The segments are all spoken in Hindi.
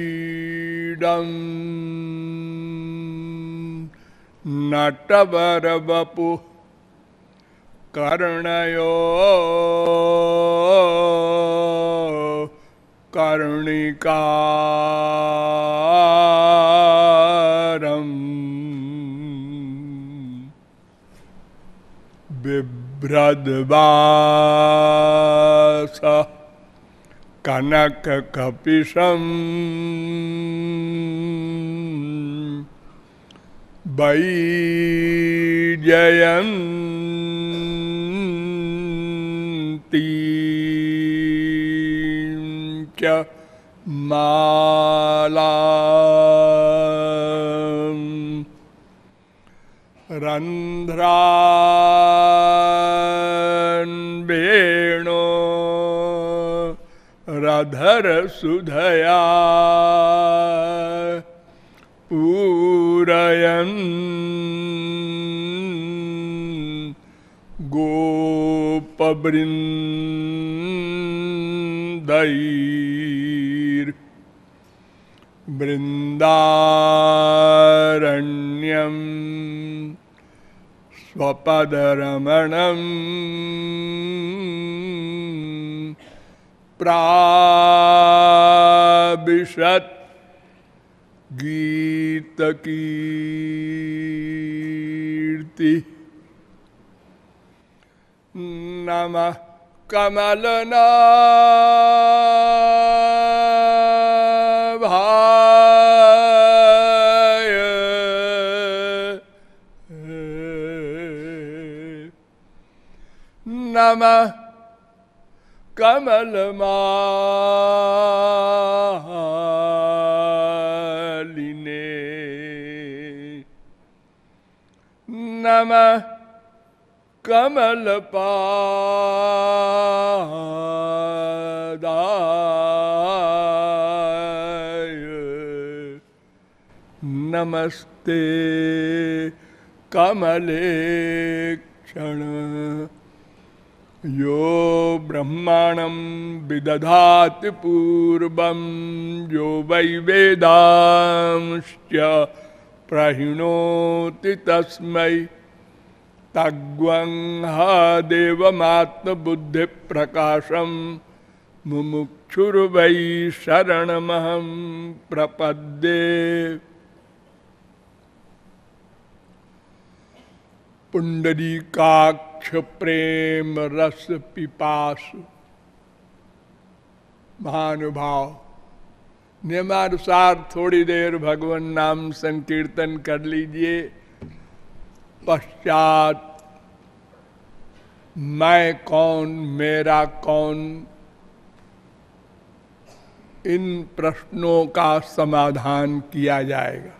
बरहापीडम् नटवरवपुः कर्णयो कर्णिकारम् बिभ्रद्वास कनककपिशम् वैजयन्ती। च माला रन्ध्रान् रधर सुधया। पूरयन् गोपवृन्दैर् वृन्दारण्यम् स्वपदरमणम्। प्राविशत् गीतकीर्ति। नम कमलना भाय नमः कमलमालिने नमः कमलपादाय नमस्ते कमले क्षण यो ब्रह्माणं विदधाति पूर्वं यो वै वेदांश्च प्रहिणोति तस्मै। तग्वंह देवमात्मबुद्धिप्रकाशं मुमुक्षुर्वै शरणमहं प्रपद्ये। पुंडरीकाक्ष प्रेम रस पिपास। महानुभाव, नियमानुसार थोड़ी देर भगवान नाम संकीर्तन कर लीजिए। पश्चात, मैं कौन, मेरा कौन? इन प्रश्नों का समाधान किया जाएगा।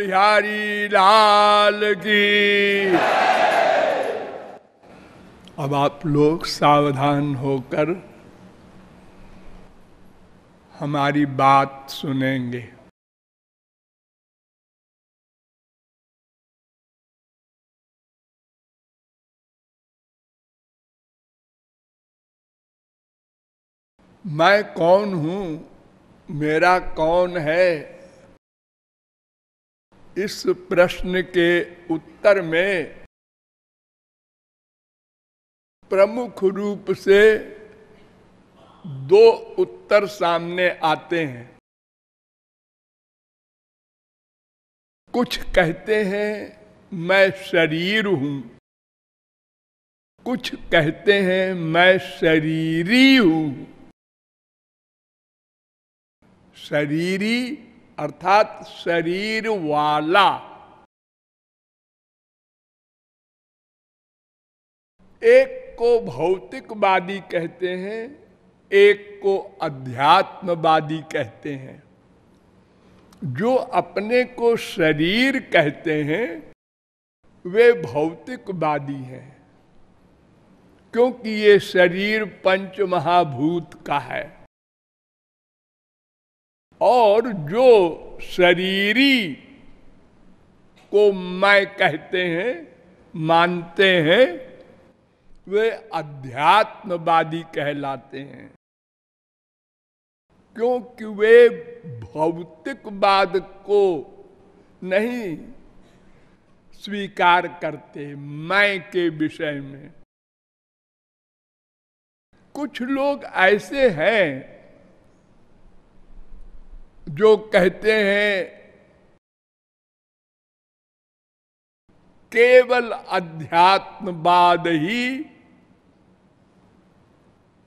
बिहारी लाल की। अब आप लोग सावधान होकर हमारी बात सुनेंगे। मैं कौन हूँ? मेरा कौन है? इस प्रश्न के उत्तर में प्रमुख रूप से दो उत्तर सामने आते हैं। कुछ कहते हैं, मैं शरीर हूँ। कुछ कहते हैं, मैं शरीरी हूँ। शरीरी अर्थात शरीर वाला। एक को भौतिकवादी कहते हैं, एक को अध्यात्मवादी कहते हैं। जो अपने को शरीर कहते हैं, वे भौतिकवादी हैं। क्योंकि ये शरीर पंच महाभूत का है। और जो शरीरी को मैं कहते हैं, मानते हैं, वे अध्यात्मवादी कहलाते हैं। क्योंकि वे भौतिकवाद को नहीं स्वीकार करते मैं के विषय में। कुछ लोग ऐसे हैं जो कहते हैं, केवल अध्यात्मवाद ही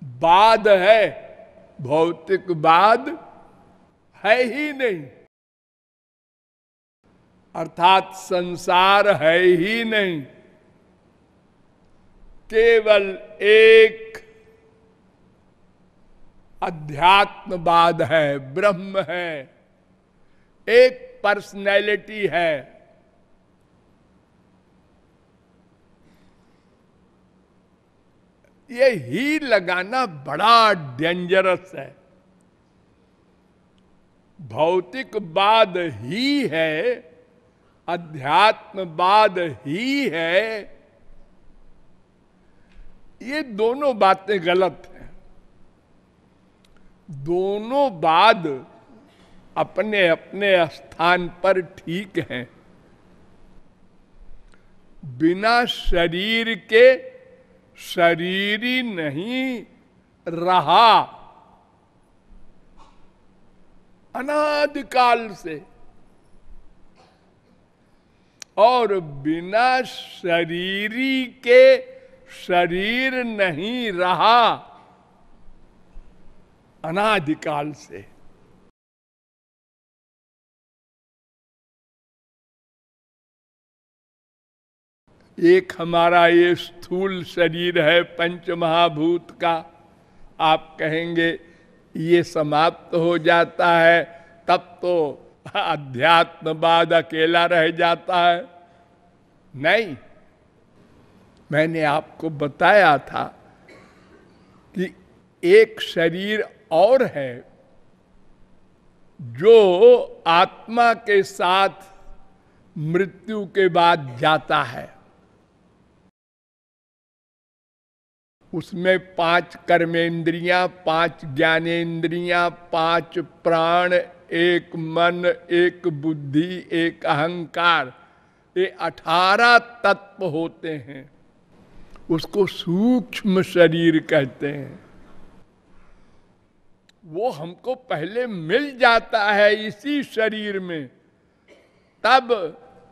बाद है भौतिकवाद है ही नहीं। अर्थात संसार है ही नहीं। केवल एक अध्यात्मवाद है, ब्रह्म है, एक पर्सनैलिटी है। ये ही लगाना बड़ा डेंजरस है। भौतिकवाद ही है, अध्यात्मवाद ही है। ये दोनों बातें गलत दोनों बाद अपने अपने स्थान पर ठीक हैं। बिना शरीर के शरीरी नहीं, रहा। अनादिकाल से। और बिना शरीरी के शरीर नहीं, रहा। अनादिकाल से। एक हमारा ये स्थूल शरीर है पंच महाभूत का। आप कहेंगे, ये समाप्त हो जाता है, तब तो अध्यात्मवाद अकेला रह जाता है। नहीं, मैंने आपको बताया था कि एक शरीर और है, जो आत्मा के साथ मृत्यु के बाद जाता है। उसमें पाँच कर्मेंद्रियाँ, पाँच ज्ञानेन्द्रियाँ पाँच प्राण, एक मन, एक बुद्धि, एक अहंकार, ये अठारह तत्व होते हैं। उसको सूक्ष्म शरीर कहते हैं। वो हमको पहले मिल जाता है इसी शरीर में, तब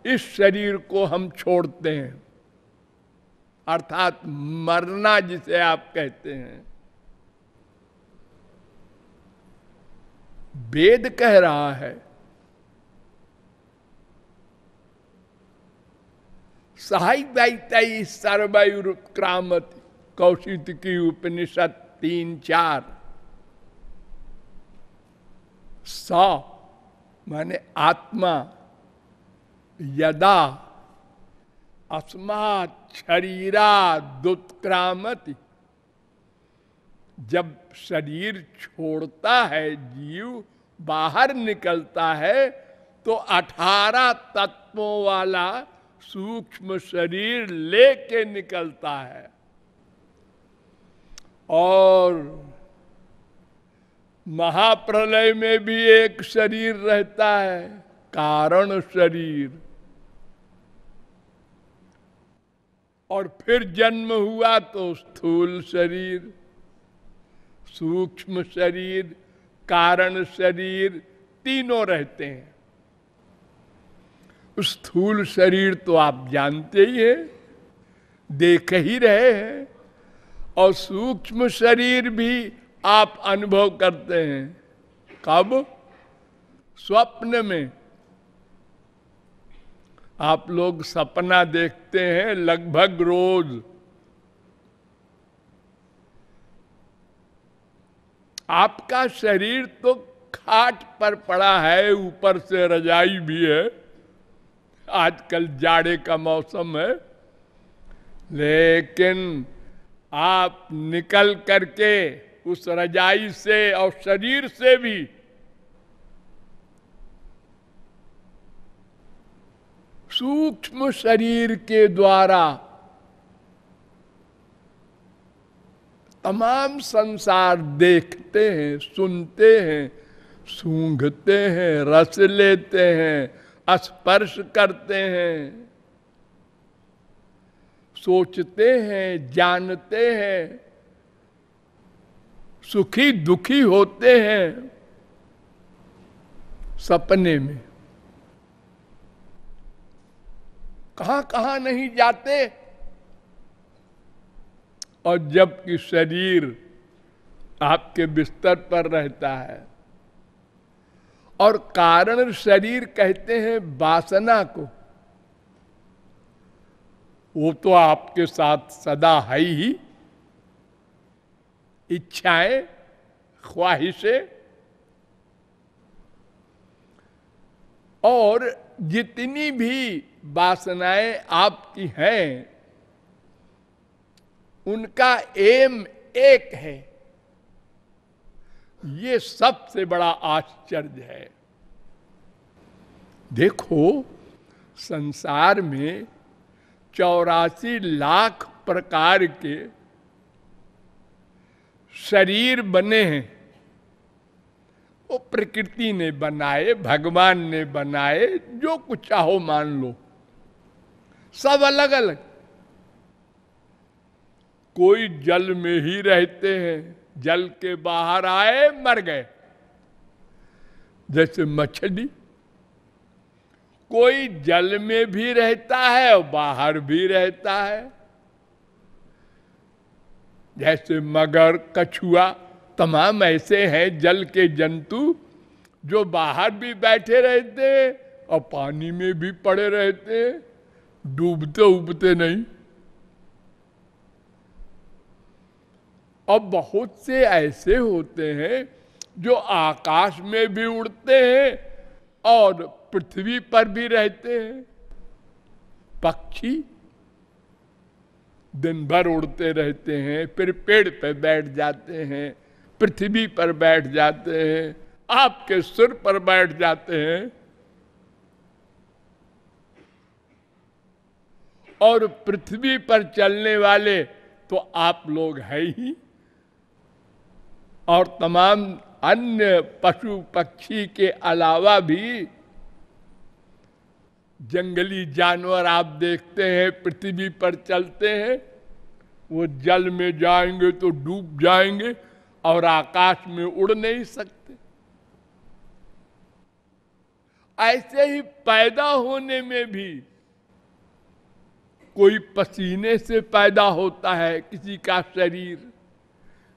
इस शरीर को हम छोड़ते हैं। अर्थात मरना जिसे आप कहते हैं। वेद कह रहा है सहाय सर्वयुक्रामत कौशित की उपनिषद तीन चार। स, माने आत्मा, यदा, अस्मात शरीरा दुत्क्रामति। जब शरीर छोड़ता है, जीव बाहर निकलता है तो अठारह तत्वों वाला सूक्ष्म शरीर लेके निकलता है। और महाप्रलय में भी एक शरीर रहता है, कारण शरीर। और फिर जन्म हुआ तो स्थूल शरीर, सूक्ष्म शरीर, कारण शरीर, तीनों रहते हैं। स्थूल शरीर तो आप जानते ही हैं, देख ही रहे हैं, और सूक्ष्म शरीर भी आप अनुभव करते हैं। कब? स्वप्न में। आप लोग सपना देखते हैं लगभग रोज। आपका शरीर तो खाट पर पड़ा है, ऊपर से रजाई भी है। आजकल जाड़े का मौसम है। लेकिन आप निकल करके उस रजाई से और शरीर से भी। सूक्ष्म शरीर के द्वारा तमाम संसार देखते हैं, सुनते हैं, सूंघते हैं, रस लेते हैं, स्पर्श करते हैं। सोचते हैं, जानते हैं सुखी दुखी होते हैं सपने में। कहाँ कहाँ नहीं जाते? और जबकि शरीर आपके बिस्तर पर रहता है, और कारण शरीर कहते हैं वासना को, वो तो आपके साथ सदा है ही। इच्छाएँ, ख्वाहिशें, और जितनी भी वासनाएँ आपकी हैं, उनका एम एक है। ये सबसे बड़ा आश्चर्य है। देखो, संसार में चौरासी लाख प्रकार के शरीर बने हैं। वो प्रकृति ने बनाए, भगवान ने बनाए, जो कुछ चाहो मान लो। सब अलग अलग कोई जल में ही रहते हैं, जल के बाहर आए, मर गए। जैसे मछली, कोई जल में भी रहता है और बाहर भी रहता है। जैसे मगर, कछुआ, तमाम ऐसे हैं जल के जंतु जो बाहर भी बैठे रहते और पानी में भी पड़े रहते डूबते उबते नहीं। और बहुत से ऐसे होते हैं जो आकाश में भी उड़ते हैं और पृथ्वी पर भी रहते हैं। पक्षी दिन भर उड़ते रहते हैं, फिर पेड़ पे बैठ जाते हैं, पृथ्वी पर बैठ जाते हैं, आपके सिर पर बैठ जाते हैं। और पृथ्वी पर चलने वाले तो आप लोग है ही। और तमाम अन्य पशु पक्षी के अलावा भी जंगली जानवर आप देखते हैं, पृथ्वी पर चलते हैं, वो जल में जाएँगे तो डूब जाएँगे और आकाश में उड़ नहीं सकते। ऐसे ही पैदा होने में भी कोई पसीने से पैदा होता है किसी का शरीर।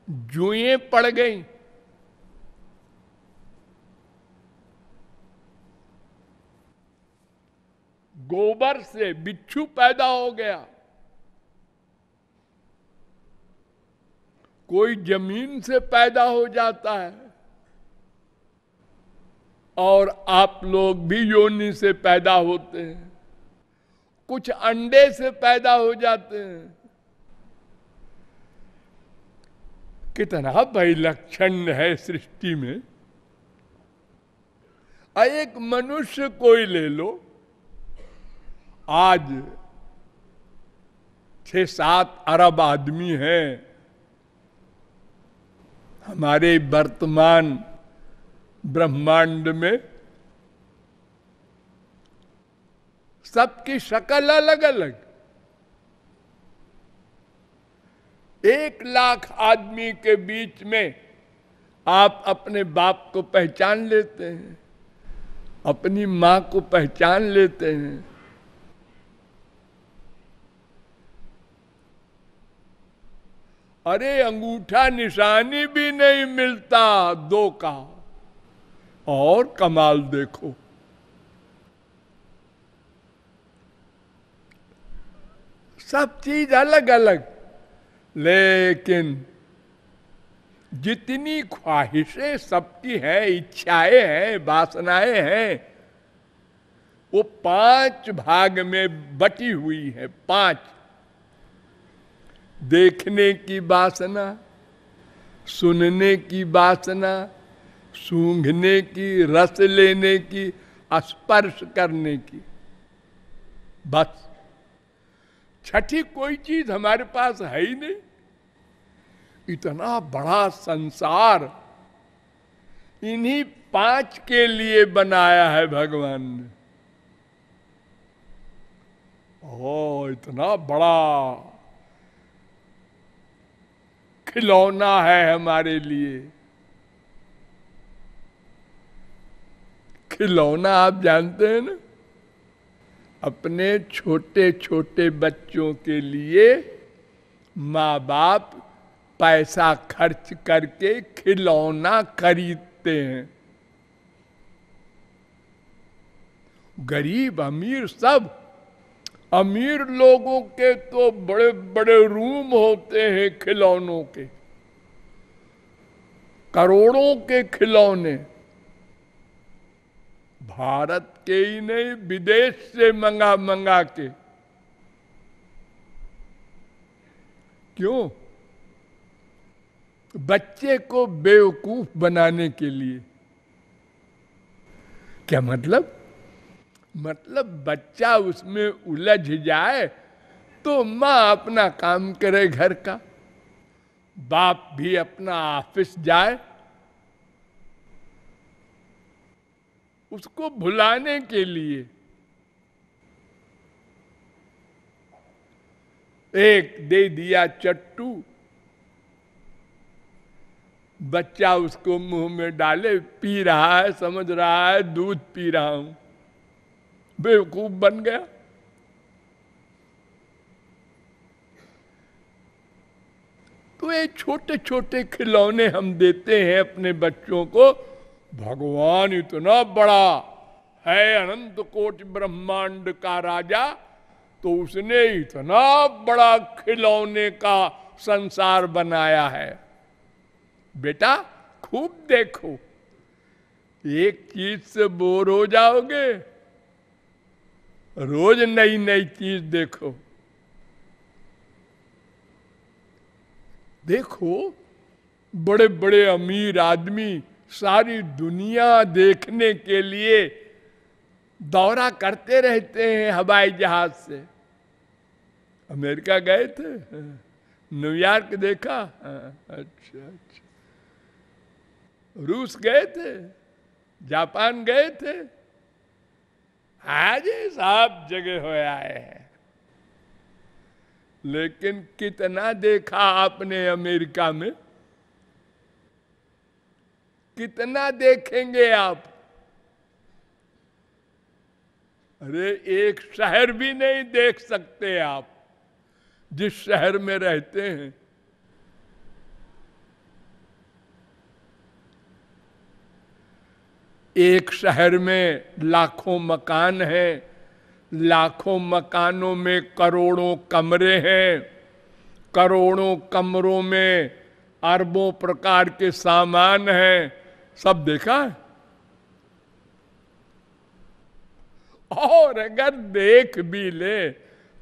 जुए पड़ गई गोबर से बिच्छू पैदा हो गया। कोई ज़मीन से पैदा हो जाता है और आप लोग भी योनि से पैदा होते हैं। कुछ अंडे से पैदा हो जाते हैं। कितना लक्षण है सृष्टि में। एक मनुष्य कोई ले लो आज छह सात अरब आदमी हैं। हमारे वर्तमान ब्रह्मांड में सबकी शक्ल अलग अलग एक लाख आदमी के बीच में आप अपने बाप को पहचान लेते हैं, अपनी माँ को पहचान लेते हैं। अरे अंगूठा निशानी भी नहीं मिलता, दो का और कमाल देखो। सब चीज़ अलग अलग, लेकिन जितनी ख्वाहिशें सबकी हैं, इच्छाएँ हैं, वासनाएँ हैं, वो पाँच भाग में बटी हुई है, पाँच। देखने की वासना, सुनने की वासना, सूंघने की, रस लेने की स्पर्श करने की। बस। छठी कोई चीज़ हमारे पास है ही नहीं। इतना बड़ा संसार इन्हीं पाँच के लिए बनाया है भगवान ने। ओ इतना बड़ा। खिलौना है हमारे लिए। खिलौना आप जानते हैं ना? अपने छोटे छोटे बच्चों के लिए माँ बाप पैसा खर्च करके खिलौना खरीदते हैं। गरीब अमीर सब अमीर लोगों के तो बड़े बड़े रूम होते हैं खिलौनों के। करोड़ों के खिलौने। भारत के ही नहीं, विदेश से मंगा मंगा के। क्यों? बच्चे को बेवकूफ़ बनाने के लिए। क्या मतलब? मतलब बच्चा उसमें उलझ जाए तो माँ अपना काम करे घर का। बाप भी अपना ऑफ़िस जाए। उसको भुलाने के लिए एक दे दिया चट्टू। बच्चा उसको मुँह में डाले, पी रहा है, समझ रहा है, दूध पी रहा हूँ। बेवकूफ़ बन गया। तो ये छोटे छोटे खिलौने हम देते हैं अपने बच्चों को। भगवान इतना बड़ा है, अनंत कोट ब्रह्मांड का राजा तो उसने इतना बड़ा खिलौने का संसार बनाया है। बेटा, खूब देखो, एक चीज़ से बोर हो जाओगे। रोज नई नई चीज़ देखो। देखो बड़े बड़े अमीर आदमी सारी दुनिया देखने के लिए दौरा करते रहते हैं हवाई जहाज़ से। अमेरिका गए थे? न्यूयॉर्क देखा? अच्छा अच्छा। रूस गए थे? जापान गए थे? आज सब जगह हो आए हैं। लेकिन कितना देखा आपने अमेरिका में? कितना देखेंगे आप? अरे, एक शहर भी नहीं देख सकते आप, जिस शहर में रहते हैं। एक शहर में लाखों मकान हैं, लाखों मकानों में करोड़ों कमरे हैं, करोड़ों कमरों में अरबों प्रकार के सामान हैं। सब देखा और अगर देख भी ले,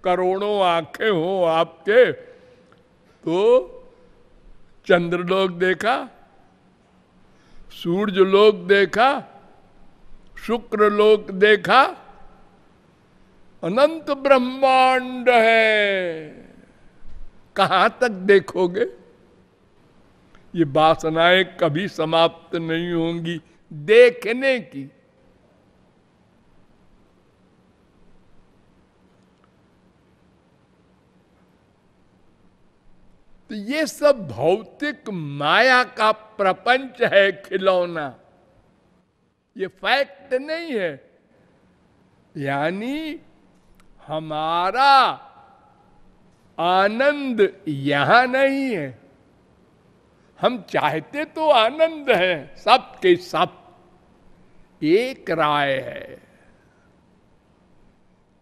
करोड़ों आँखें हो आपके तो चंद्रलोक देखा सूर्य लोक देखा शुक्र लोक देखा, अनंत ब्रह्मांड है। कहाँ तक देखोगे? ये वासनाएँ कभी समाप्त नहीं होंगी देखने की। तो ये सब भौतिक माया का प्रपंच है खिलौना। ये फैक्ट नहीं है। यानी हमारा आनंद यहाँ नहीं है। हम चाहते तो आनंद है, सब के सब। एक राय है,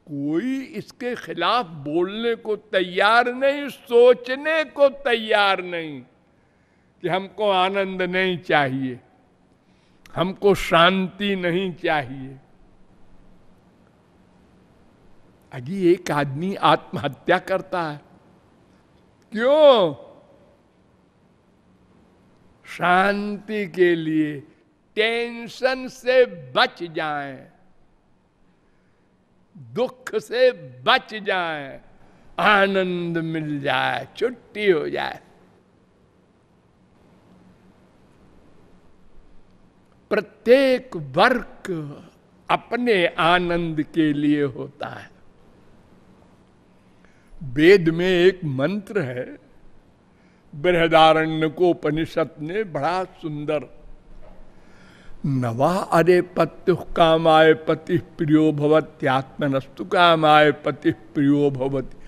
कोई इसके खिलाफ बोलने को तैयार नहीं, सोचने को तैयार नहीं कि हमको आनंद नहीं चाहिए। हमको शांति नहीं चाहिए। अजी एक आदमी आत्महत्या करता है। क्यों? शांति के लिए टेंशन से बच जाएँ, दुख से बच जाएँ, आनंद मिल जाए छुट्टी हो जाए। प्रत्येक वर्क अपने आनंद के लिए होता है। वेद में एक मंत्र है, बृहदारण्य को उपनिषद ने बड़ा सुंदर। नवा अरे पत्यु कामाय पति प्रियो भवत्यात्मनस्तु कामाय पति प्रियो भवती।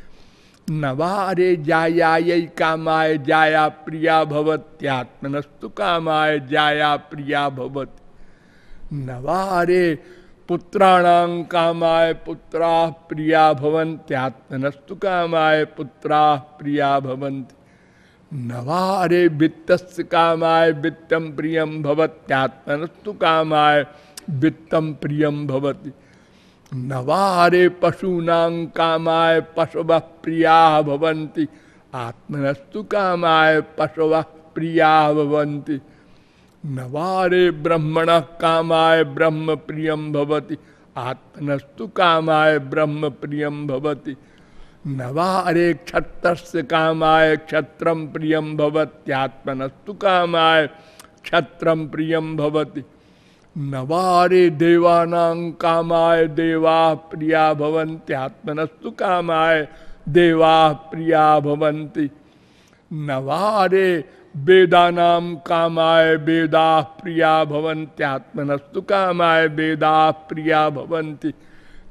नवा अरे जाया कामाय जाया प्रिया भवत्यात्मनस्तु कामाय जाया प्रिया भवती। नवा अरे पुत्राणां कामाय पुत्रा प्रिया भवन्त्यात्मनस्तु कामाय पुत्रा प्रिया भवन्ति। नवारे वित्त कामाय वित्तम प्रियम भवत्यात्मनस्तु कामाय वित्तम प्रियम भवति। नवारे पशूनां कामाय पशुव प्रिया भवन्ति। आत्मनस्तु कामाय पशुव प्रिया भवन्ति। नवारे ब्रह्मण कामाय ब्रह्म प्रियम भवति। आत्मनस्तु कामाय ब्रह्म प्रियम भवति। नवारे क्षत्र कामाय क्षत्र प्रियम भवत्यात्मनस्तु कामाय क्षत्र प्रियम भवति। नवारे देवानां कामाय, देवा प्रिया भवन्त्यात्मनस्तु कामाय, देवा प्रिया भवन्ति। नवारे वेदानाम कामाय, वेदा प्रिया भवंत्यात्मनस्तु कामाय, वेदा प्रिया भवंती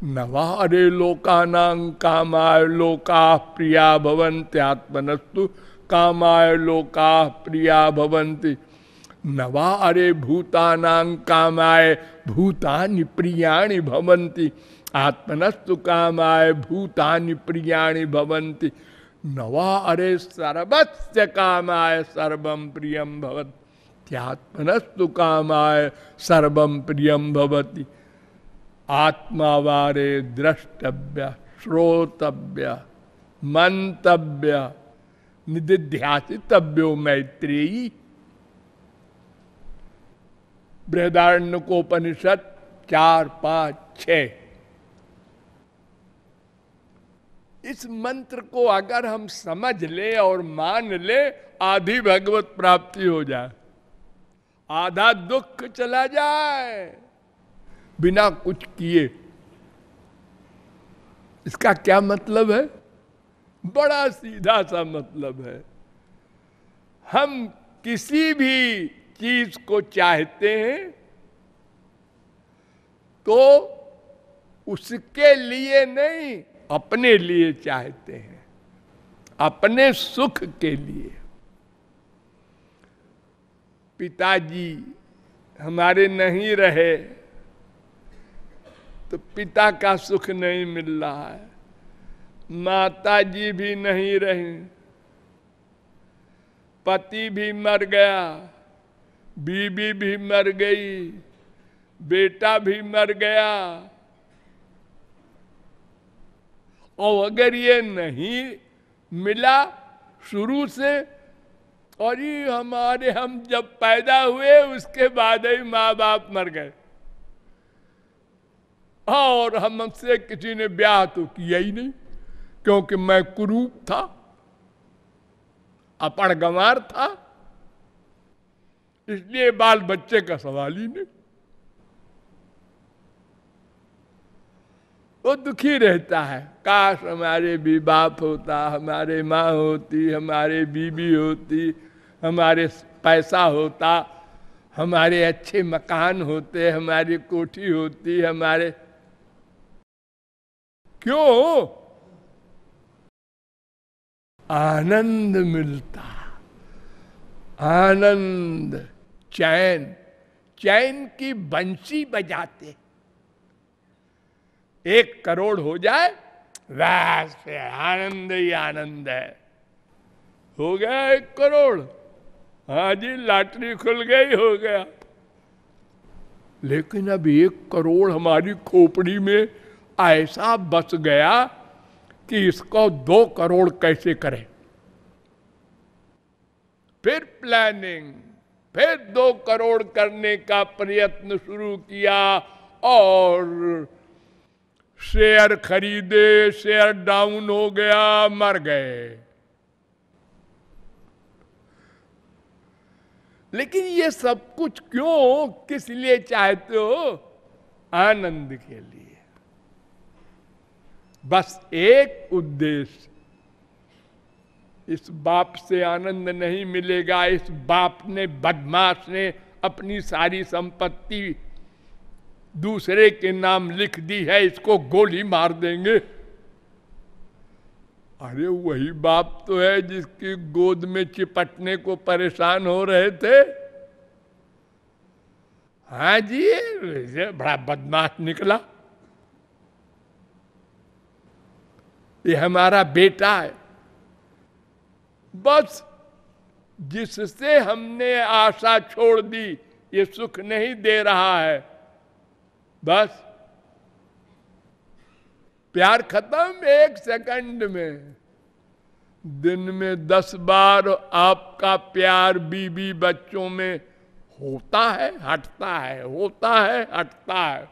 नवारे लोकानां कामाय, लोका प्रिया भवंत्यात्मनस्तु कामाय, लोका प्रिया भवंती नवारे भूतानां कामाय, भूतानि प्रियाणि भवंती आत्मनस्तु कामाय, भूतानि प्रियाणि भवंती नवा अरे सर्वस्य कामाय सर्वम प्रियम भवत। त्यात्मनस्तु कामाय सर्वम प्रियम भवती। आत्मावारे द्रष्टव्य, श्रोतव्य मंतव्य निधिध्यासितव्यो मैत्रेयी। बृहदारण्य को उपनिषद चार, पाँच छ इस मंत्र को अगर हम समझ ले और मान ले, आधी भगवत प्राप्ति हो जाए। आधा दुख चला जाए। बिना कुछ किए। इसका क्या मतलब है? बड़ा सीधा सा मतलब है। हम किसी भी चीज़ को चाहते हैं तो उसके लिए नहीं, अपने लिए चाहते हैं। अपने सुख के लिए। पिताजी हमारे नहीं रहे तो पिता का सुख नहीं मिल रहा है। माता जी भी नहीं रहे, पति भी मर गया बीबी भी मर गई, बेटा भी मर गया। और अगर ये नहीं मिला शुरू से, और ये हमारे हम जब पैदा हुए, उसके बाद ही माँ बाप मर गए। और हमसे किसी ने ब्याह तो किया ही नहीं, क्योंकि मैं कुरूप था अपड़ गंवार था। इसलिए बाल बच्चे का सवाल ही नहीं। वो दुखी रहता है। काश हमारे भी बाप होता, हमारे माँ होती, हमारे बीबी होती, हमारे पैसा होता, हमारे अच्छे मकान होते, हमारी कोठी होती, हमारे क्यों? आनंद मिलता। आनंद, चैन चैन की बंसी बजाते। एक करोड़ हो जाए वैसे आनंद ही आनंद है। हो गया एक करोड़ हाँ जी लॉटरी खुल गई, हो गया। लेकिन अब एक करोड़ हमारी खोपड़ी में ऐसा बस गया कि इसको दो करोड़ कैसे करें? फिर प्लानिंग फिर दो करोड़ करने का प्रयत्न शुरू किया और शेयर खरीदे शेयर डाउन हो गया, मर गए। लेकिन ये सब कुछ क्यों, किस लिए चाहते हो? आनंद के लिए। बस एक उद्देश्य। इस बाप से आनंद नहीं मिलेगा। इस बाप ने, बदमाश ने अपनी सारी संपत्ति दूसरे के नाम लिख दी है, इसको गोली मार देंगे। अरे वही बाप तो है जिसकी गोद में चिपटने को परेशान हो रहे थे। हाँ जी बड़ा बदमाश निकला। ये हमारा बेटा है। बस जिससे हमने आशा छोड़ दी, ये सुख नहीं दे रहा है। बस प्यार खत्म एक सेकंड में। दिन में दस बार आपका प्यार बीबी बच्चों में होता है, हटता है, होता है, हटता है।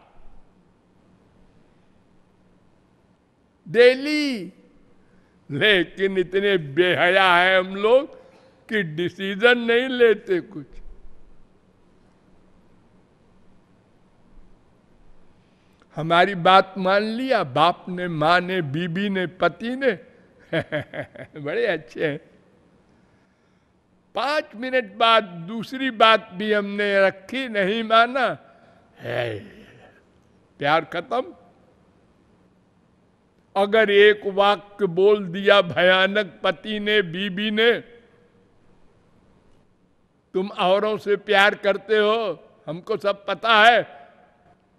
डेली लेकिन इतने बेहया है हम लोग कि डिसीज़न नहीं लेते कुछ। हमारी बात मान लिया, बाप ने, माँ ने, बीबी ने, पति ने। बड़े अच्छे हैं। पाँच मिनट बाद दूसरी बात भी हमने रखी, नहीं माना। है, प्यार खत्म। अगर एक वाक्य बोल दिया भयानक पति ने, बीबी ने, तुम औरों से प्यार करते हो, हमको सब पता है।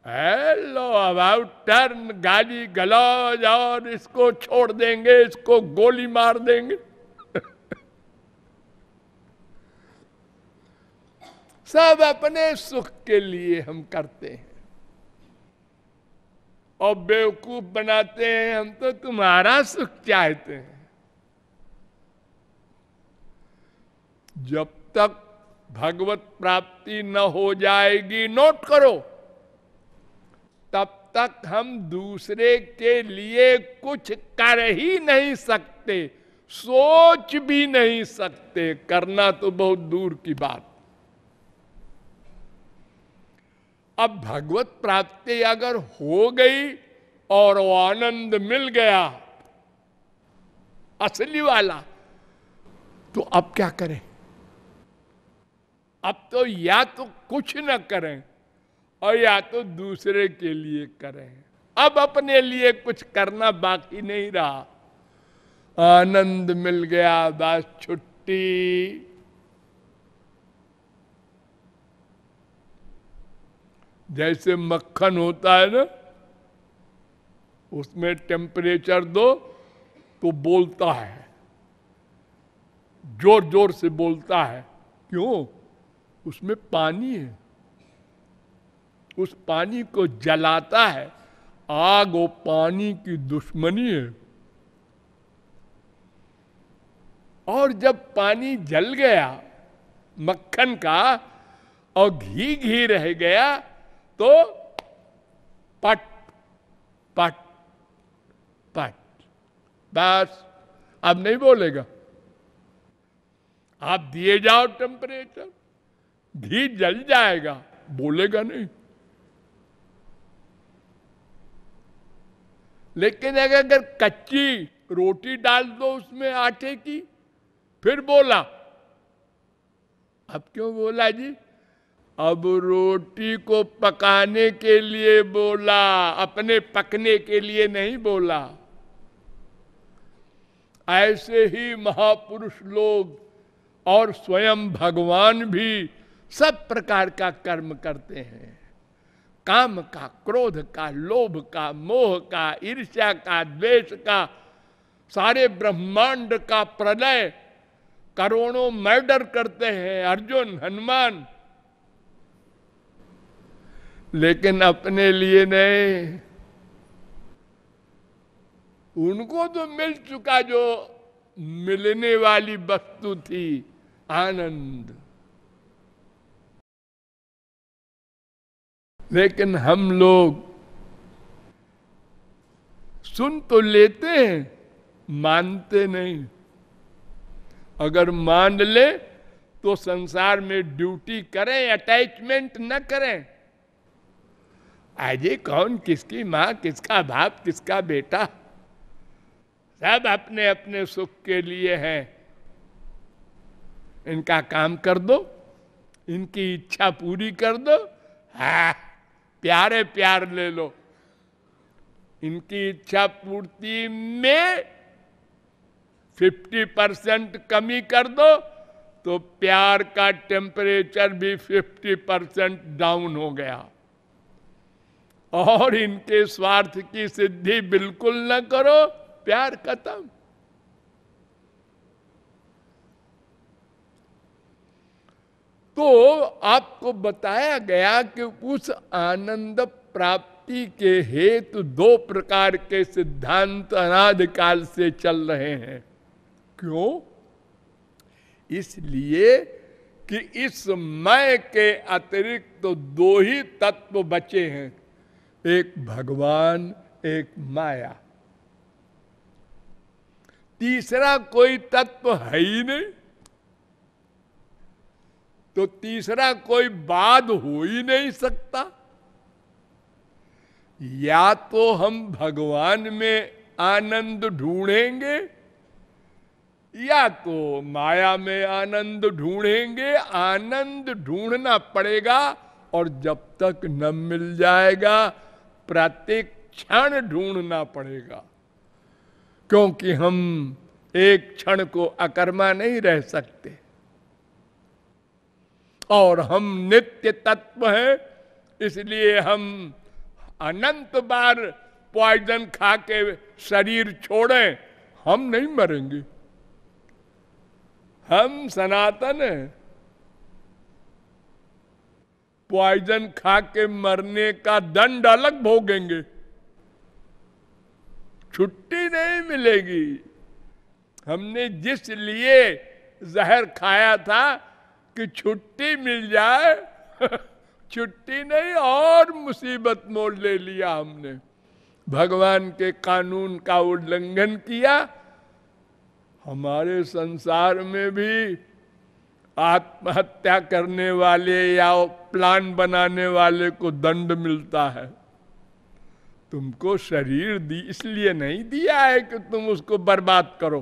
हेलो अबाउट टर्न गाली गलौज और इसको छोड़ देंगे, इसको गोली मार देंगे। सब अपने सुख के लिए हम करते हैं। और बेवकूफ़ बनाते हैं, हम तो तुम्हारा सुख चाहते हैं। जब तक भगवत प्राप्ति न हो जाएगी, नोट करो, तब तक हम दूसरे के लिए कुछ कर ही नहीं सकते, सोच भी नहीं सकते, करना तो बहुत दूर की बात। अब भगवत प्राप्ति अगर हो गई और वो आनंद मिल गया, असली वाला तो अब क्या करें? अब तो या तो कुछ न करें और या तो दूसरे के लिए करें। अब अपने लिए कुछ करना बाकी नहीं रहा। आनंद मिल गया, बस छुट्टी। जैसे मक्खन होता है ना, उसमें टेम्परेचर दो तो बोलता है। ज़ोर ज़ोर से बोलता है। क्यों? उसमें पानी है। उस पानी को जलाता है। आग वो पानी की दुश्मनी है। और जब पानी जल गया, मक्खन का, और घी घी रह गया तो पट पट पट। बस, अब नहीं बोलेगा। आप दिए जाओ टेम्परेचर घी जल जाएगा, बोलेगा नहीं। लेकिन अगर अगर कच्ची रोटी डाल दो उसमें आटे की, फिर बोला। अब क्यों बोला जी? अब रोटी को पकाने के लिए बोला, अपने पकने के लिए नहीं बोला। ऐसे ही महापुरुष लोग और स्वयं भगवान भी सब प्रकार का कर्म करते हैं। काम का, क्रोध का, लोभ का, मोह का, ईर्ष्या का, द्वेष का, सारे ब्रह्मांड का प्रलय करोड़ों मर्डर करते हैं। अर्जुन, हनुमान लेकिन अपने लिए नहीं। उनको तो मिल चुका जो मिलने वाली वस्तु थी, आनंद। लेकिन हम लोग सुन तो लेते हैं, मानते नहीं। अगर मान ले तो संसार में ड्यूटी करें, अटैचमेंट न करें। आज कौन किसकी माँ, किसका बाप, किसका बेटा? सब अपने अपने सुख के लिए हैं। इनका काम कर दो, इनकी इच्छा पूरी कर दो। हा, प्यारे प्यार ले लो। इनकी इच्छा पूर्ति में 50 परसेंट कमी कर दो तो प्यार का टेम्परेचर भी 50 परसेंट डाउन हो गया। और इनके स्वार्थ की सिद्धि बिल्कुल न करो, प्यार खत्म। तो आपको बताया गया कि उस आनंद प्राप्ति के हेतु दो प्रकार के सिद्धांत अनाद काल से चल रहे हैं। क्यों? इसलिए कि इस मय के अतिरिक्त तो दो ही तत्व बचे हैं। एक भगवान, एक माया। तीसरा कोई तत्व है ही नहीं। तो तीसरा कोई बाद हो ही नहीं सकता। या तो हम भगवान में आनंद ढूंढेंगे, या तो माया में आनंद ढूंढेंगे। आनंद ढूंढना पड़ेगा और जब तक न मिल जाएगा प्रत्येक क्षण ढूंढना पड़ेगा। क्योंकि हम एक क्षण को अकर्मा नहीं रह सकते। और हम नित्य तत्व हैं, इसलिए हम अनंत बार पॉइजन खा के शरीर छोड़ें, हम नहीं मरेंगे। हम सनातन हैं। पॉइजन खा के मरने का दंड अलग भोगेंगे। छुट्टी नहीं मिलेगी। हमने जिस लिए जहर खाया था कि छुट्टी मिल जाए, छुट्टी नहीं, और मुसीबत मोड़ ले लिया हमने। भगवान के कानून का उल्लंघन किया, हमारे संसार में भी आत्महत्या करने वाले या प्लान बनाने वाले को दंड मिलता है। तुमको शरीर दी, इसलिए नहीं दिया है कि तुम उसको बर्बाद करो।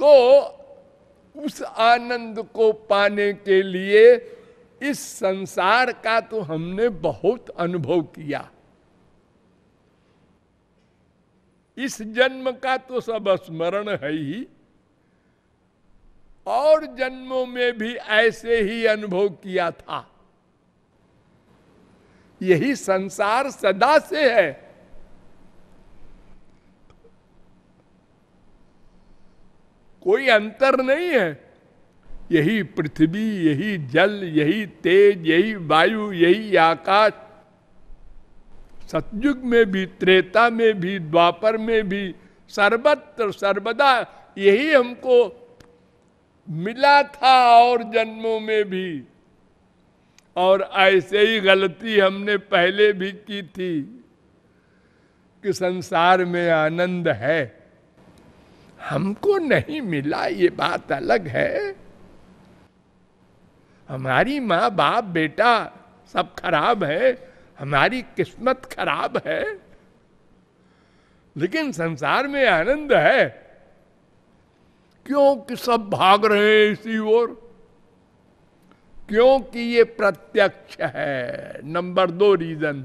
तो उस आनंद को पाने के लिए इस संसार का तो हमने बहुत अनुभव किया। इस जन्म का तो सब स्मरण है ही। और जन्मों में भी ऐसे ही अनुभव किया था। यही संसार सदा से है। कोई अंतर नहीं है। यही पृथ्वी, यही जल, यही तेज, यही वायु, यही आकाश सतयुग में भी, त्रेता में भी, द्वापर में भी, सर्वत्र, सर्वदा यही हमको मिला था और जन्मों में भी। और ऐसे ही गलती हमने पहले भी की थी कि संसार में आनंद है। हमको नहीं मिला, ये बात अलग है। हमारी माँ, बाप, बेटा सब खराब है। हमारी किस्मत खराब है। लेकिन संसार में आनंद है। क्योंकि सब भाग रहे हैं इसी ओर? क्योंकि ये प्रत्यक्ष है। नंबर दो रीजन।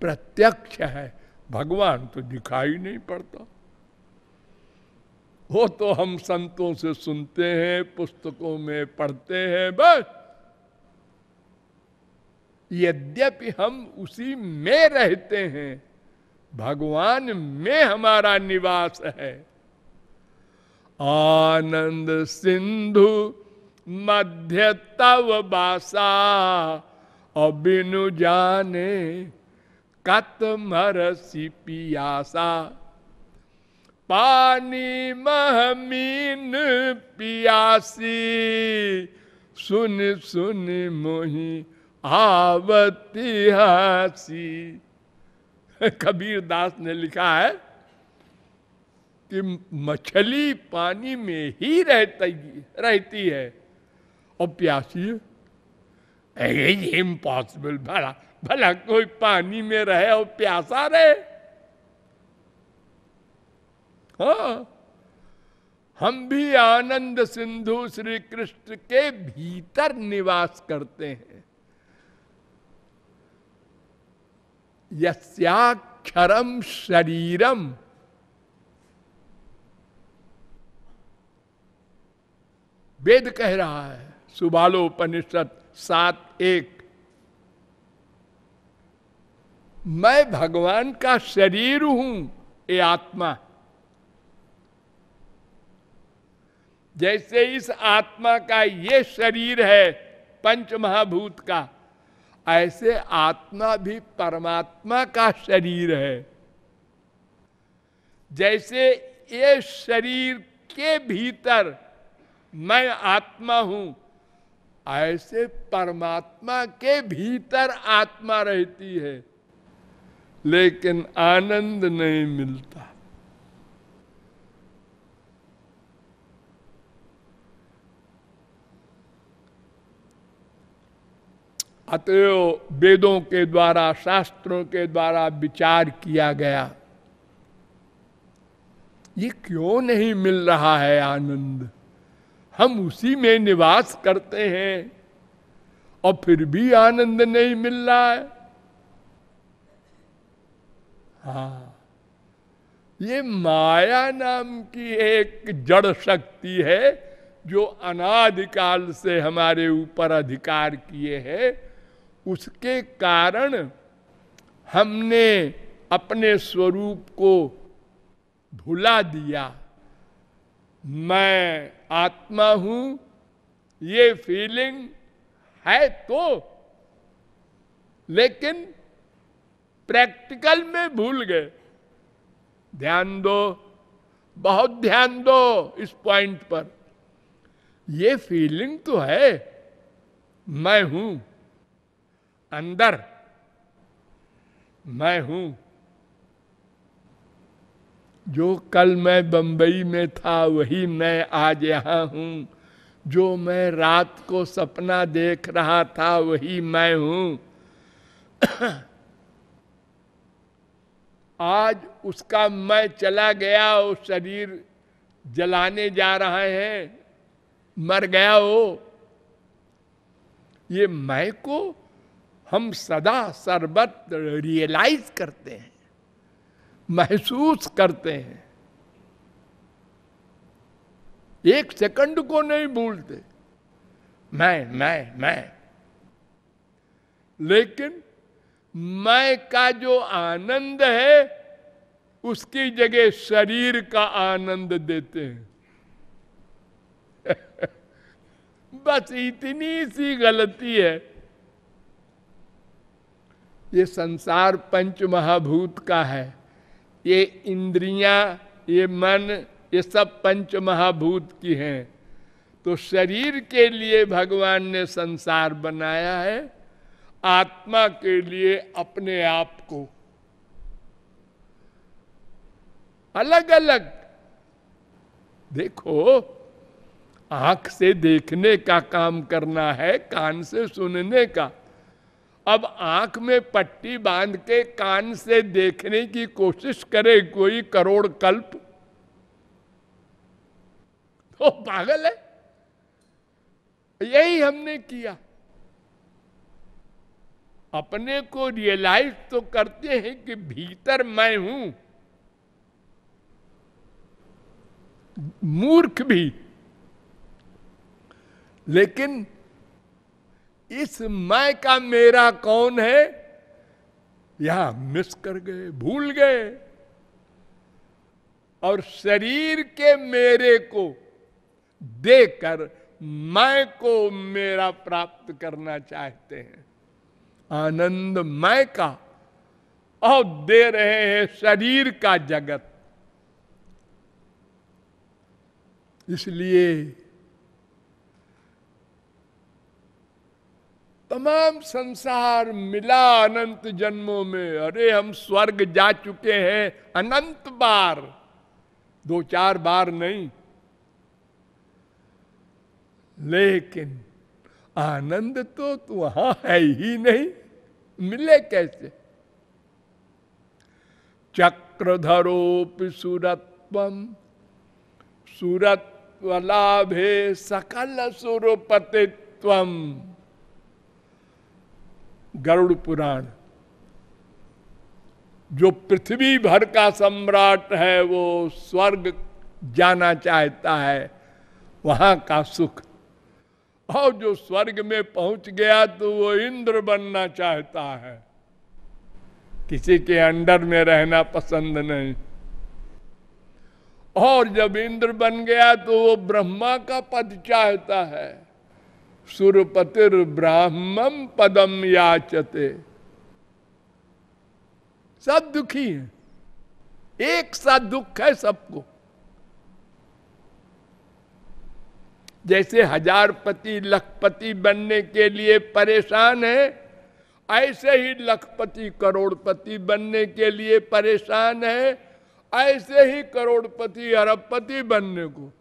प्रत्यक्ष है। भगवान तो दिखाई नहीं पड़ता। वो तो हम संतों से सुनते हैं, पुस्तकों में पढ़ते हैं, बस। यद्यपि हम उसी में रहते हैं, भगवान में हमारा निवास है। आनंद सिंधु, मध्य तव बासा और बिनु जाने कत मरसी पियासा। पानी महमीन पियासी, सुन सुन मोही आवती हसी। कबीर दास ने लिखा है कि मछली पानी में ही रहती रहती है। और प्यासी है इम्पॉसिबल भला भला कोई पानी में रहे और प्यासा रहे। हाँ हम भी आनंद सिंधु श्री कृष्ण के भीतर निवास करते हैं। यस्याक्षरम शरीरम। वेद कह रहा है सुबालो उपनिषद सात एक, मैं भगवान का शरीर हूँ ये आत्मा। जैसे इस आत्मा का ये शरीर है पंच महाभूत का ऐसे आत्मा भी परमात्मा का शरीर है। जैसे ये शरीर के भीतर मैं आत्मा हूँ, ऐसे परमात्मा के भीतर आत्मा रहती है, लेकिन आनंद नहीं मिलता। अतएव वेदों के द्वारा, शास्त्रों के द्वारा विचार किया गया। ये क्यों नहीं मिल रहा है आनंद? हम उसी में निवास करते हैं और फिर भी आनंद नहीं मिल रहा है। हा, ये माया नाम की एक जड़ शक्ति है जो अनादिकाल से हमारे ऊपर अधिकार किए हैं। उसके कारण हमने अपने स्वरूप को भुला दिया। मैं आत्मा हूँ, ये फीलिंग है तो। लेकिन प्रैक्टिकल में भूल गए। ध्यान दो, बहुत ध्यान दो इस पॉइंट पर। ये फीलिंग तो है, मैं हूँ। अंदर। मैं हूँ। जो कल मैं बंबई में था, वही मैं आज यहाँ हूँ। जो मैं रात को सपना देख रहा था, वही मैं हूँ। आज उसका मैं चला गया, वो शरीर जलाने जा रहा है। मर गया वो। ये मैं को हम सदा सर्वत रियलाइज़ करते हैं, महसूस करते हैं। एक सेकंड को नहीं भूलते। मैं मैं मैं। लेकिन मैं का जो आनंद है, उसकी जगह शरीर का आनंद देते हैं। बस इतनी सी गलती है। ये संसार पंच महाभूत का है। ये इंद्रियाँ, ये मन, ये सब पंच महाभूत की हैं। तो शरीर के लिए भगवान ने संसार बनाया है, आत्मा के लिए अपने आप को। अलग अलग देखो, आँख से देखने का काम करना है, कान से सुनने का। अब आँख में पट्टी बाँध के कान से देखने की कोशिश करे कोई करोड़ कल्प। तो पागल है। यही हमने किया। अपने को रियलाइज़ तो करते हैं कि भीतर मैं हूँ। मूर्ख भी। लेकिन इस मैं का मेरा कौन है? यहाँ मिस कर गए, भूल गए। और शरीर के मेरे को देकर मैं को मेरा प्राप्त करना चाहते हैं। आनंद मैं का और दे रहे हैं शरीर का जगत। इसलिए तमाम संसार मिला अनंत जन्मों में, अरे हम स्वर्ग जा चुके हैं अनंत बार। दो चार बार नहीं, लेकिन आनंद तो वहाँ है ही नहीं, मिले कैसे? चक्रधरोपि सुरत्व, सुरत्वलाभे सकल सुरपतित्व। गरुड़ पुराण। जो पृथ्वी भर का सम्राट है, वो स्वर्ग जाना चाहता है, वहाँ का सुख। और जो स्वर्ग में पहुँच गया तो वो इंद्र बनना चाहता है। किसी के अंडर में रहना पसंद नहीं। और जब इंद्र बन गया तो वो ब्रह्मा का पद चाहता है। सुरपतिर ब्राह्मम पदम याचते। सब दुखी है। एक सा दुख है सबको। जैसे हज़ार पति लखपति बनने के लिए परेशान है, ऐसे ही लखपति करोड़पति बनने के लिए परेशान है, ऐसे ही करोड़पति अरबपति बनने को।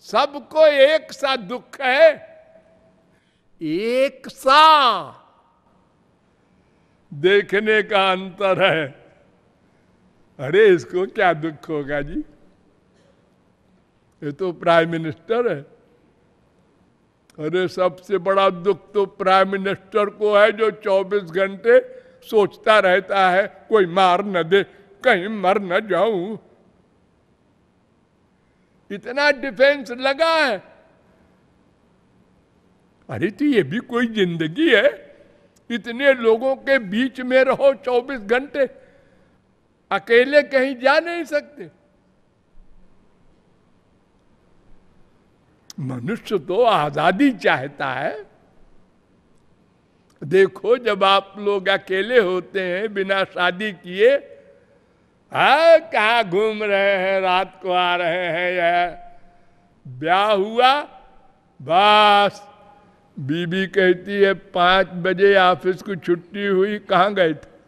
सबको एक सा दुख है। एक सा देखने का अंतर है। अरे, इसको क्या दुख होगा जी? ये तो प्राइम मिनिस्टर है। अरे, सबसे बड़ा दुख तो प्राइम मिनिस्टर को है जो 24 घंटे सोचता रहता है, कोई मार न दे, कहीं मर न जाऊँ। इतना डिफेंस लगा है। अरे तो ये भी कोई ज़िंदगी है। इतने लोगों के बीच में रहो 24 घंटे। अकेले कहीं जा नहीं सकते। मनुष्य तो आज़ादी चाहता है। देखो जब आप लोग अकेले होते हैं, बिना शादी किए हाँ कहा घूम रहे हैं? रात को आ रहे हैं यह। ब्याह हुआ? बस। बीबी कहती है, पाँच बजे ऑफ़िस को छुट्टी हुई, कहाँ गए थे?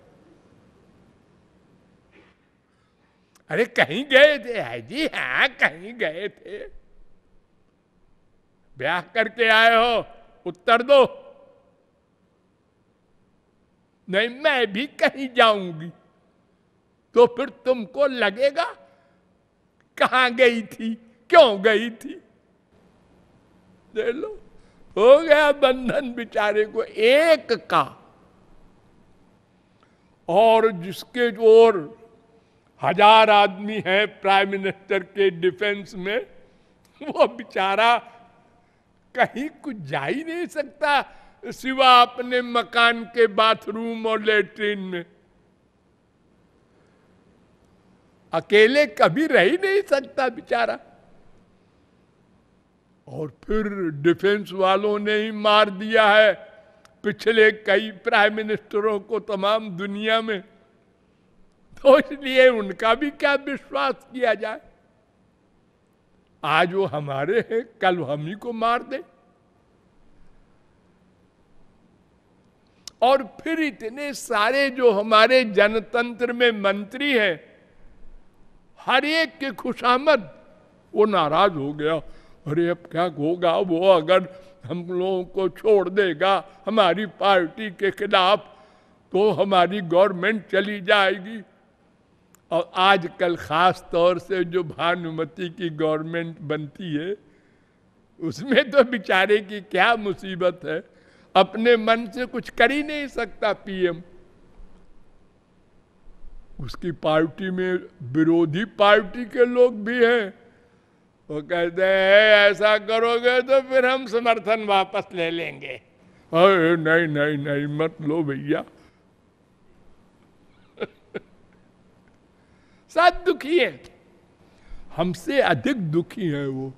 अरे, कहीं गए थे? है जी हाँ कहीं गए थे। ब्याह करके आए हो, उत्तर दो। नहीं, मैं भी कहीं जाऊँगी। तो फिर तुमको लगेगा कहा गई थी, क्यों गई थी? दे लो, हो गया बंधन बिचारे को एक का। और जिसके ओर हज़ार आदमी है प्राइम मिनिस्टर के डिफेंस में, वो बेचारा कहीं कुछ जा ही नहीं सकता। सिवा अपने मकान के बाथरूम और लेटरिन में। अकेले कभी रह ही नहीं सकता बेचारा। और फिर डिफेंस वालों ने ही मार दिया है। पिछले कई प्राइम मिनिस्टरों को तमाम दुनिया में। तो इसलिए उनका भी क्या विश्वास किया जाए? आज वो हमारे हैं, कल हम ही को मार दे। और फिर इतने सारे जो हमारे जनतंत्र में मंत्री हैं हर एक के खुशामद। वो नाराज़ हो गया। अरे, अब क्या होगा? वो अगर हम लोगों को छोड़ देगा हमारी पार्टी के खिलाफ तो हमारी गवर्नमेंट चली जाएगी। और आजकल खास तौर से जो भानुमति की गवर्नमेंट बनती है, उसमें तो बेचारे की क्या मुसीबत है? अपने मन से कुछ कर ही नहीं सकता पीएम। उसकी पार्टी में विरोधी पार्टी के लोग भी हैं। वो कहते हैं, ऐसा करोगे तो फिर हम समर्थन वापस ले लेंगे। अरे, नहीं नहीं नहीं, मत लो भैया। सब दुखी है। हमसे अधिक दुखी है वो।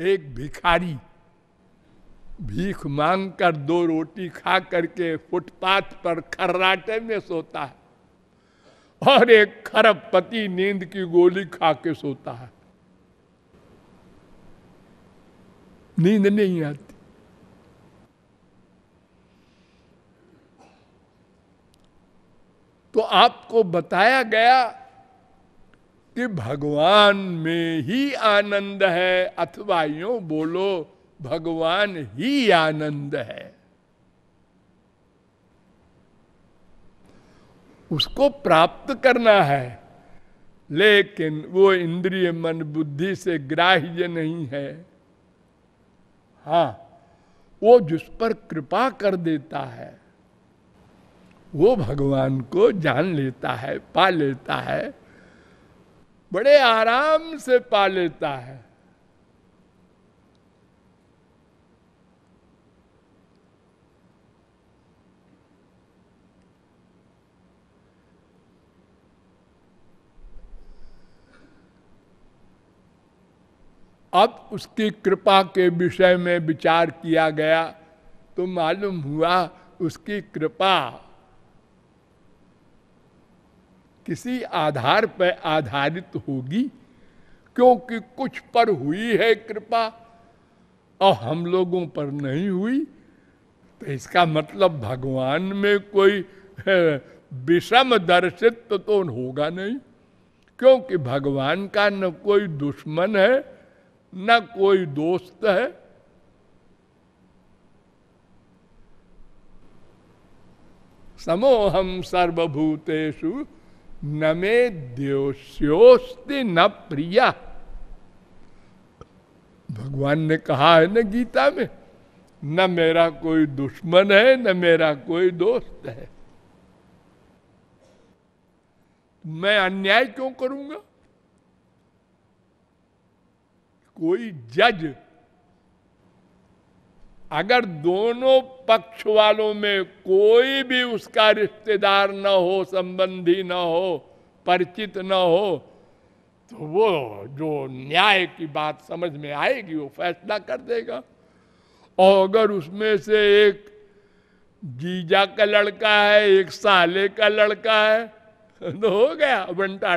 एक भिखारी भीख मांग कर दो रोटी खा करके फुटपाथ पर खर्राटे में सोता है। और एक खरबपति नींद की गोली खा के सोता है। नींद नहीं आती। तो आपको बताया गया कि भगवान में ही आनंद है, अथवा यूँ बोलो भगवान ही आनंद है। उसको प्राप्त करना है, लेकिन वो इंद्रिय मन बुद्धि से ग्राह्य नहीं है। हा, वो जिस पर कृपा कर देता है, वो भगवान को जान लेता है, पा लेता है, बड़े आराम से पा लेता है। अब उसकी कृपा के विषय में विचार किया गया तो मालूम हुआ उसकी कृपा किसी आधार पर आधारित होगी क्योंकि कुछ पर हुई है कृपा और हम लोगों पर नहीं हुई। तो इसका मतलब भगवान में कोई विषम दर्शित तो, तो होगा नहीं क्योंकि भगवान का न कोई दुश्मन है न कोई दोस्त है। समोहम सर्वभूतेषु न मे द्योष्योस्ति न प्रिया। भगवान ने कहा है ना गीता में, न मेरा कोई दुश्मन है, न मेरा कोई दोस्त है। मैं अन्याय क्यों करूँगा? कोई जज, अगर दोनों पक्ष वालों में कोई भी उसका रिश्तेदार न हो, संबंधी न हो, परिचित न हो तो वो जो न्याय की बात समझ में आएगी, वो फैसला कर देगा। और अगर उसमें से एक जीजा का लड़का है, एक साले का लड़का है तो हो गया बंटा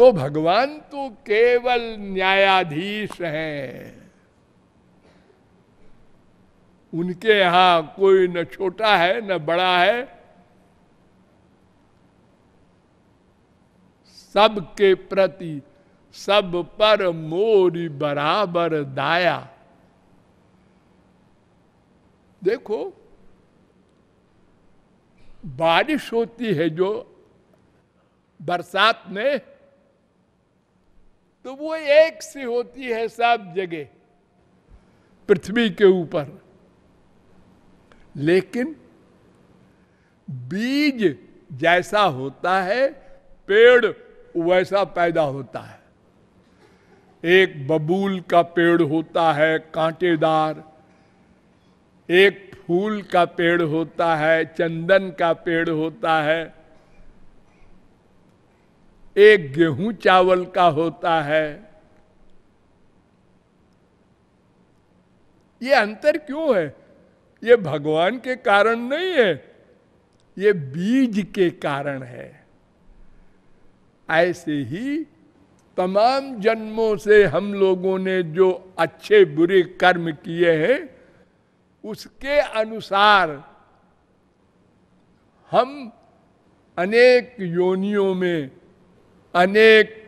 तो भगवान तो केवल न्यायाधीश हैं। उनके यहाँ कोई न छोटा है, न बड़ा है। सबके प्रति, सब पर मोरी बराबर दाया। देखो, बारिश होती है जो बरसात में तो वो एक सी होती है सब जगह, पृथ्वी के ऊपर। लेकिन बीज जैसा होता है, पेड़ वैसा पैदा होता है। एक बबूल का पेड़ होता है, कांटेदार। एक फूल का पेड़ होता है, चंदन का पेड़ होता है एक गेहूँ चावल का होता है। ये अंतर क्यों है? ये भगवान के कारण नहीं है, ये बीज के कारण है। ऐसे ही तमाम जन्मों से हम लोगों ने जो अच्छे बुरे कर्म किए हैं, उसके अनुसार हम अनेक योनियों में अनेक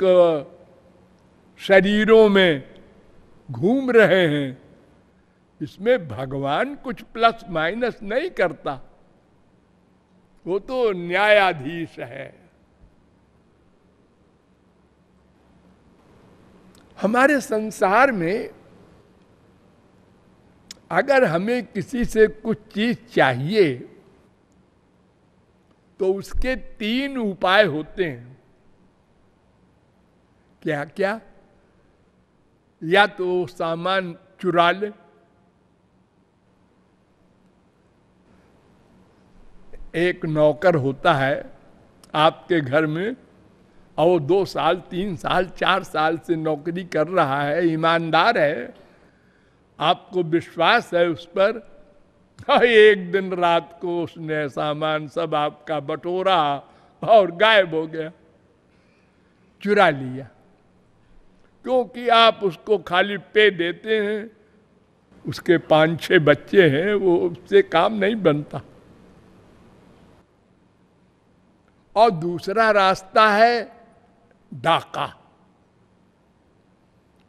शरीरों में घूम रहे हैं। इसमें भगवान कुछ प्लस माइनस नहीं करता। वो तो न्यायाधीश है। हमारे संसार में अगर हमें किसी से कुछ चीज़ चाहिए तो उसके तीन उपाय होते हैं। क्या क्या या तो सामान चुरा ले। एक नौकर होता है आपके घर में, और दो साल, तीन साल, चार साल से नौकरी कर रहा है, ईमानदार है, आपको विश्वास है उस पर एक दिन रात को उसने सामान सब आपका बटोरा और गायब हो गया, चुरा लिया। क्योंकि आप उसको खाली पे देते हैं, उसके पाँच छह बच्चे हैं, वो उससे काम नहीं बनता। और दूसरा रास्ता है डाका।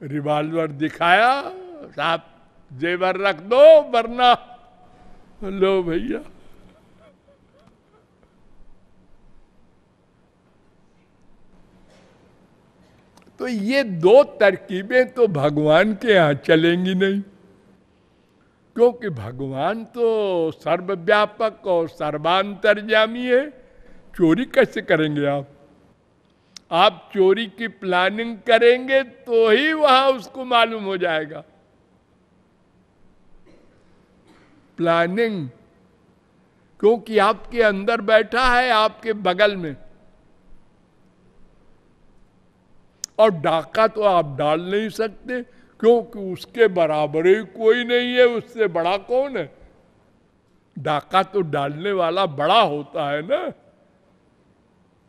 रिवॉल्वर दिखाया, साहब, जेवर रख दो, वरना लो भैया। तो ये दो तरकीबें तो भगवान के यहाँ चलेंगी नहीं। क्योंकि भगवान तो सर्वव्यापक और सर्वांतरजामी है। चोरी कैसे करेंगे आप? आप चोरी की प्लानिंग करेंगे तो ही वहाँ उसको मालूम हो जाएगा। प्लानिंग क्योंकि आपके अंदर बैठा है, आपके बगल में। और डाका तो आप डाल नहीं सकते, क्योंकि उसके बराबर ही कोई नहीं है, उससे बड़ा कौन है? डाका तो डालने वाला बड़ा होता है ना,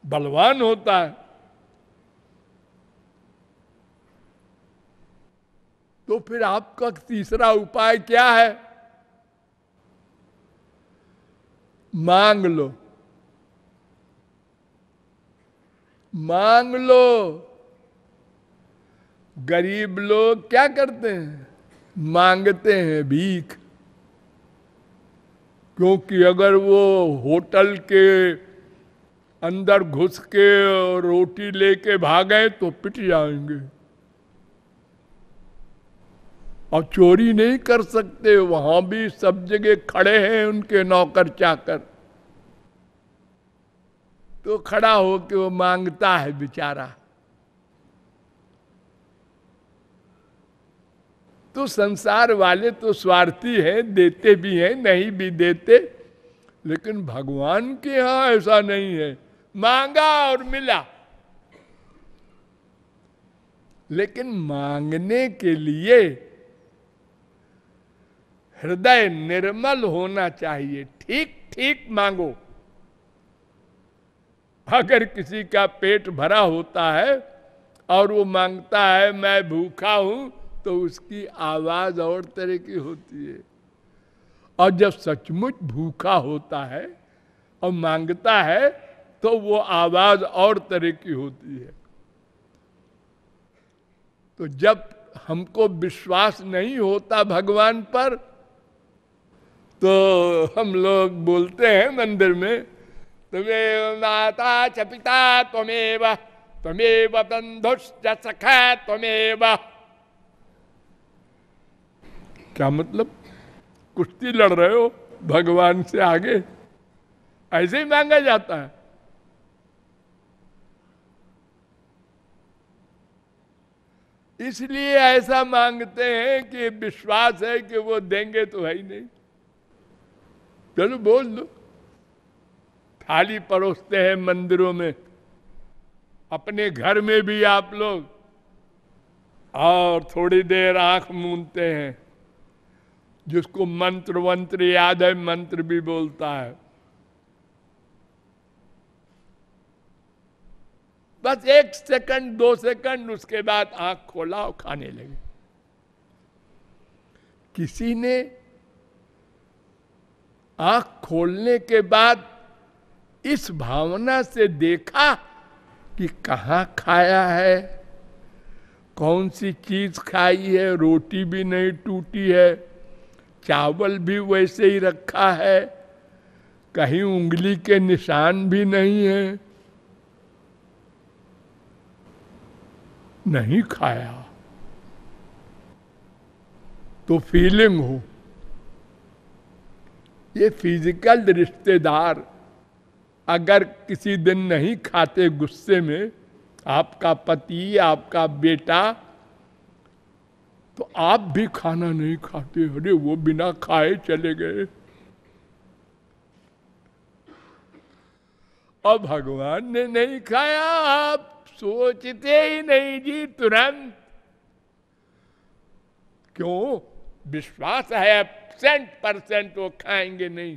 बलवान होता है। तो फिर आपका तीसरा उपाय क्या है? मांग लो। मांग लो। गरीब लोग क्या करते हैं? मांगते हैं भीख। क्योंकि अगर वो होटल के अंदर घुस के रोटी लेके भागे तो पिट जाएँगे। और चोरी नहीं कर सकते, वहाँ भी सब जगह खड़े हैं उनके नौकर चाकर। तो खड़ा हो के वो माँगता है बेचारा। तो संसार वाले तो स्वार्थी हैं, देते भी हैं, नहीं भी देते। लेकिन भगवान के यहाँ ऐसा नहीं है। मांगा और मिला। लेकिन मांगने के लिए हृदय निर्मल होना चाहिए। ठीक ठीक मांगो। अगर किसी का पेट भरा होता है और वो माँगता है, मैं भूखा हूँ तो उसकी आवाज़ और तरह की होती है। और जब सचमुच भूखा होता है और माँगता है तो वो आवाज़ और तरह की होती है। तो जब हमको विश्वास नहीं होता भगवान पर तो हम लोग बोलते हैं मंदिर में, तुम्हें माता च पिता त्वमेव त्वमेव बंधुश्च सखा त्वमेव। क्या मतलब कुश्ती लड़ रहे हो, भगवान से आगे। ऐसे ही मांगा जाता है। इसलिए ऐसा मांगते हैं कि विश्वास है कि वो देंगे तो है ही नहीं। चलो बोल दो। थाली परोसते हैं मंदिरों में। अपने घर में भी आप लोग। और थोड़ी देर आँख मूंदते हैं। जिसको मंत्र वंत्र याद है, मंत्र भी बोलता है। बस एक सेकंड, दो सेकंड, उसके बाद आँख खोला और खाने लगे। किसी ने आँख खोलने के बाद इस भावना से देखा कि कहा खाया है, कौन सी चीज़ खाई है, रोटी भी नहीं टूटी है चावल भी वैसे ही रखा है। कहीं उंगली के निशान भी नहीं है। नहीं खाया। तो फीलिंग हो। ये फ़िज़िकल रिश्तेदार अगर किसी दिन नहीं खाते गुस्से में, आपका पति, आपका बेटा तो आप भी खाना नहीं खाते, अरे वो बिना खाए चले गए। और भगवान ने नहीं खाया, आप सोचते ही नहीं जी तुरंत। क्यों? विश्वास है परसेंट परसेंट वो खाएँगे नहीं।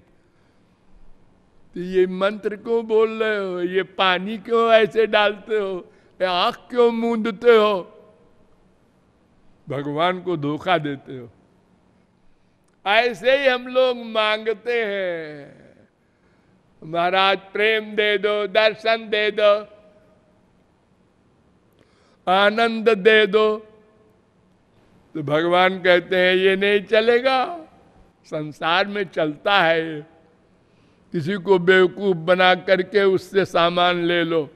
तो ये मंत्र क्यों बोल रहे हो? ये पानी क्यों ऐसे डालते हो? आँख क्यों मूंदते हो? भगवान को धोखा देते हो। ऐसे ही हम लोग मांगते हैं। महाराज, प्रेम दे दो, दर्शन दे दो, आनंद दे दो। तो भगवान कहते हैं, ये नहीं चलेगा। संसार में चलता है किसी को बेवकूफ़ बना करके उससे सामान ले लो।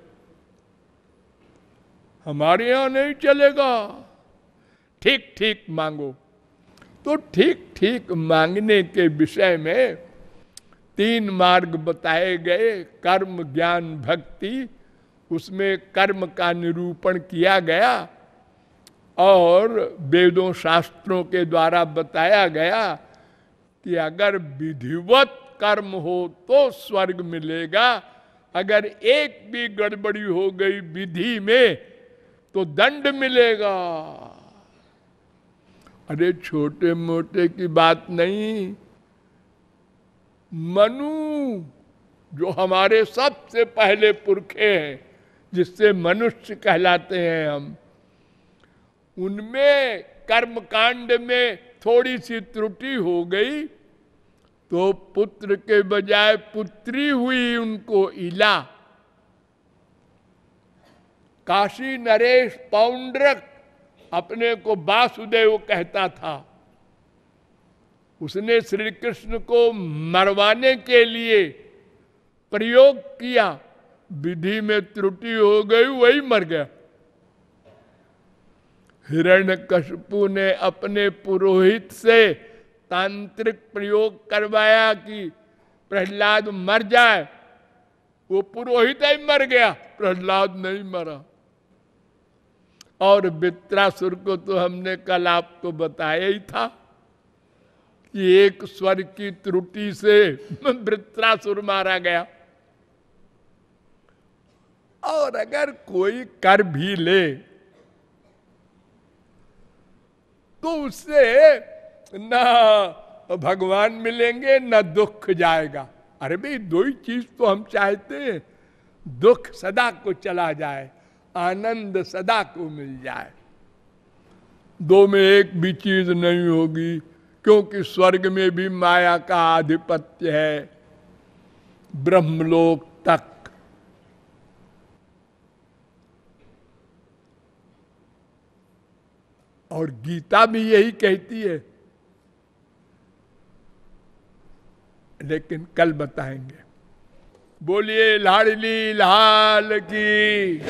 हमारे यहाँ नहीं चलेगा। ठीक ठीक मांगो। तो ठीक ठीक मांगने के विषय में तीन मार्ग बताए गए। कर्म, ज्ञान, भक्ति, उसमें कर्म का निरूपण किया गया और वेदों, शास्त्रों के द्वारा बताया गया कि अगर विधिवत कर्म हो तो स्वर्ग मिलेगा। अगर एक भी गड़बड़ी हो गई विधि में तो दंड मिलेगा। अरे छोटे मोटे की बात नहीं। मनु, जो हमारे सबसे पहले पुरखे हैं, जिससे मनुष्य कहलाते हैं हम, उनमें कर्म कांड में थोड़ी सी त्रुटि हो गई तो पुत्र के बजाय पुत्री हुई उनको इला। काशी नरेश पौंड्रक अपने को वासुदेव कहता था। उसने श्री कृष्ण को मरवाने के लिए प्रयोग किया। विधि में त्रुटि हो गई, वही मर गया। हिरण्य कशपु ने अपने पुरोहित से तांत्रिक प्रयोग करवाया कि प्रहलाद मर जाए। वो पुरोहित ही मर गया, प्रहलाद नहीं मरा। और वित्रासुर को तो हमने कल आपको बताया ही था कि एक स्वर की त्रुटि से वृत्रासुर मारा गया। और अगर कोई कर भी ले तो उससे ना भगवान मिलेंगे, न दुख जाएगा। अरे भाई, दो ही चीज़ तो हम चाहते हैं, दुख सदा को चला जाए। आनंद सदा को मिल जाए। दो में एक भी चीज़ नहीं होगी, क्योंकि स्वर्ग में भी माया का आधिपत्य है। ब्रह्मलोक तक। और गीता भी यही कहती है। लेकिन कल बताएँगे। बोलिए लाडली लाल की।